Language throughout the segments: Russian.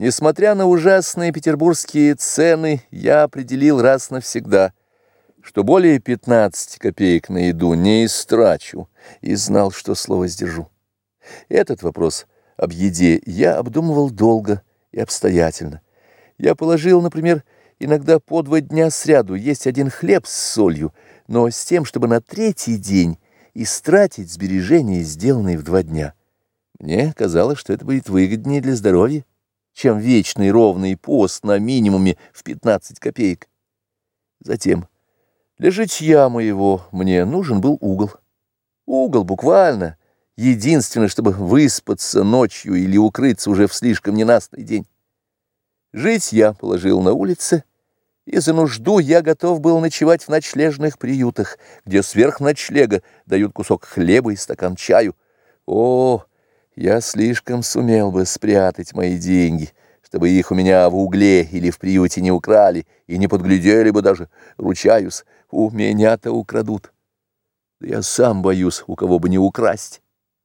Несмотря на ужасные петербургские цены, я определил раз навсегда, что более 15 копеек на еду не истрачу, и знал, что слово сдержу. Этот вопрос об еде я обдумывал долго и обстоятельно. Я положил, например, иногда по два дня сряду есть один хлеб с солью, но с тем, чтобы на третий день истратить сбережения, сделанные в два дня. Мне казалось, что это будет выгоднее для здоровья, чем вечный ровный пост на минимуме в 15 копеек. Затем, для житья моего мне нужен был угол. Угол буквально, единственное, чтобы выспаться ночью или укрыться уже в слишком ненастный день. Жить я положил на улице, и за нужду я готов был ночевать в ночлежных приютах, где сверх ночлега дают кусок хлеба и стакан чаю. О, я слишком сумел бы спрятать мои деньги, чтобы их у меня в угле или в приюте не украли и не подглядели бы даже, ручаюсь, у меня-то украдут. Я сам боюсь, у кого бы не украсть.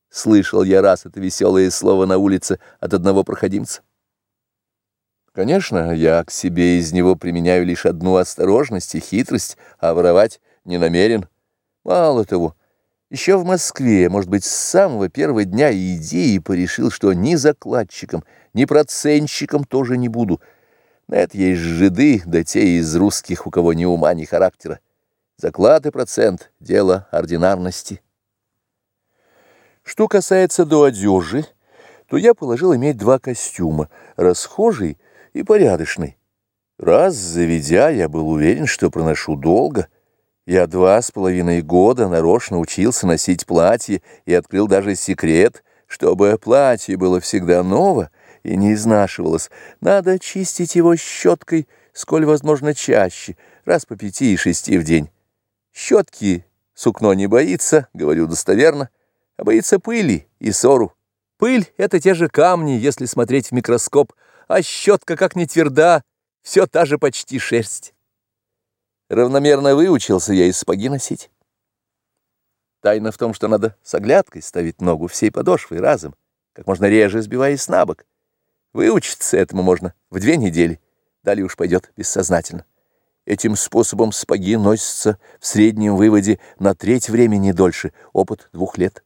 Слышал я раз это веселое слово на улице от одного проходимца. Конечно, я к себе из него применяю лишь одну осторожность и хитрость, а воровать не намерен. Мало того, еще в Москве, может быть, с самого первого дня идеи порешил, что ни закладчиком, ни процентщиком тоже не буду. На это есть жиды, да те из русских, у кого ни ума, ни характера. Заклад и процент — дело ординарности. Что касается до одежи, то я положил иметь два костюма — расхожий и порядочный. Раз заведя, я был уверен, что проношу долго. Я два с половиной года нарочно учился носить платье и открыл даже секрет, чтобы платье было всегда ново и не изнашивалось. Надо чистить его щеткой, сколь возможно чаще, раз по пяти и шести в день. Щетки сукно не боится, говорю достоверно, а боится пыли и ссору. Пыль — это те же камни, если смотреть в микроскоп, а щетка как не тверда, все та же почти шерсть. Равномерно выучился я из спаги носить. Тайна в том, что надо с оглядкой ставить ногу всей подошвой разом, как можно реже сбиваясь на бок. Выучиться этому можно в две недели, далее уж пойдет бессознательно. Этим способом спаги носятся в среднем выводе на треть времени дольше, опыт двух лет.